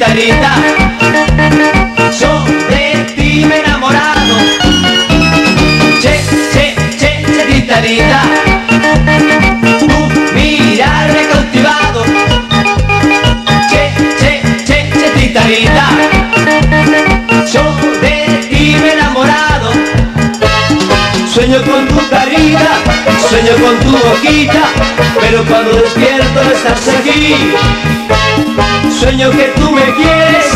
guitarrita, yo de ti me he enamorado. Che, che, che, che, guitarrita, tu mirar recautivado. Che, che, che, che, guitarrita, yo de ti me enamorado. Sueño con tu carita. Sueño con tu boquita, pero cuando despierto estás aquí. Sueño que tú me quieres,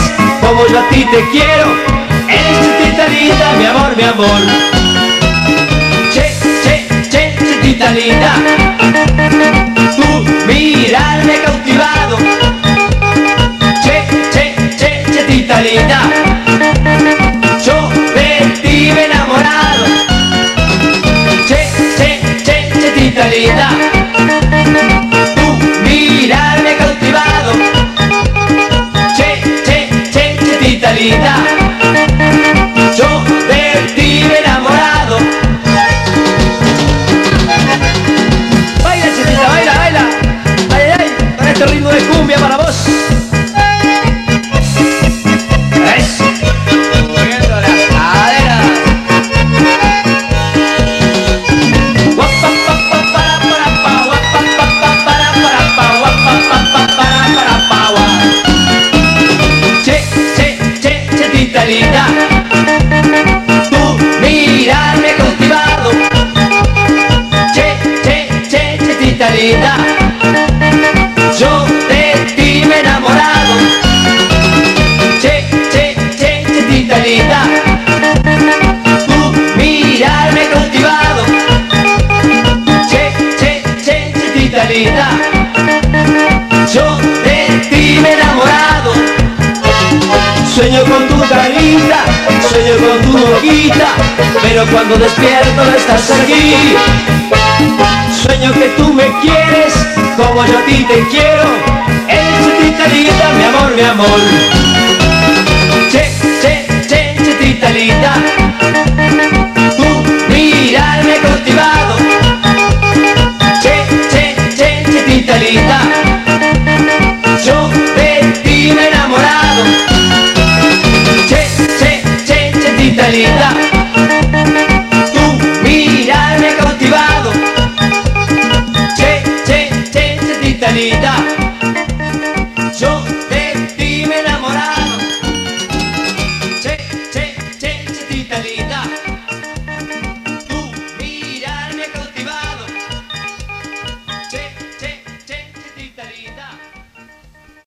como yo a ti te quiero. Eres chiquita linda, mi amor, mi amor. Che, che, che, chiquita linda. Tu mirarme cautivado. Che, che, che, chiquita linda. Linda. Tu mirarme cautivado. Che, che, che, chiquita linda. Yo de ti me enamorado. Baila, chiquita, baila, baila. Ay, ay, ay, con este ritmo de cumbia para vos. Linda Tu mirarme cautivado Che, che, che, chetita linda. Yo de ti me enamorado. Che, che, che, chetita linda. Tu mirarme cautivado Che, che, che, chetita linda. Yo de ti me enamorado. Sueño con tu sueño con tu boquita Pero cuando despierto no estás aquí. Sueño que tú me quieres, como yo a ti te quiero. Eres chiquita linda, mi amor, mi amor. Che, che, che, chiquita linda. Tu mirarme cautivado. Che, che, che, chiquita linda chetita linda Tu mirarme cautivado. Che, che, che, chetita linda